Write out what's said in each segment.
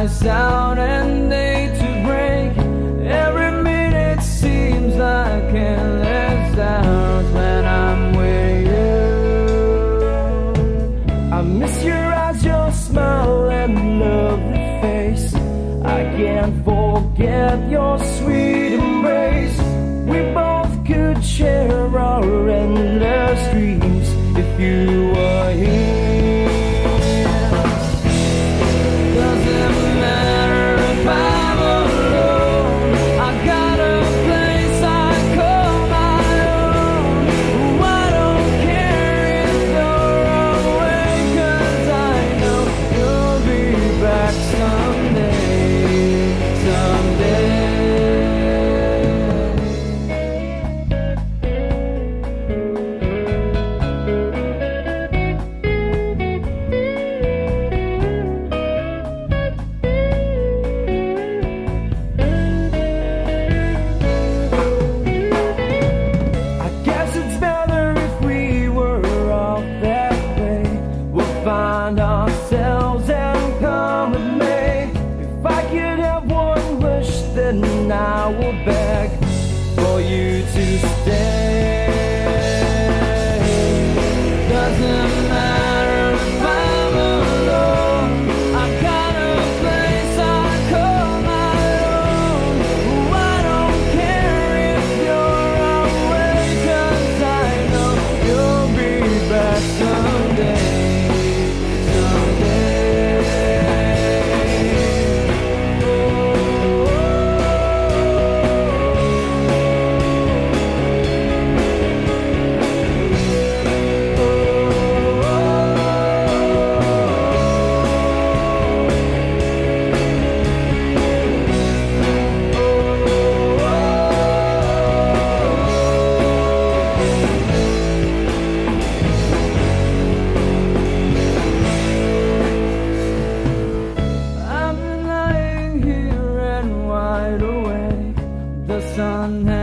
lights out and day to break. Every minute seems like endless hours when I'm with you. I miss your eyes, your smile, and lovely face. I can't forget your sweet embrace. We both could share our endless dreams if you. Will beg for you to stay.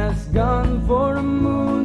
has gone for a move.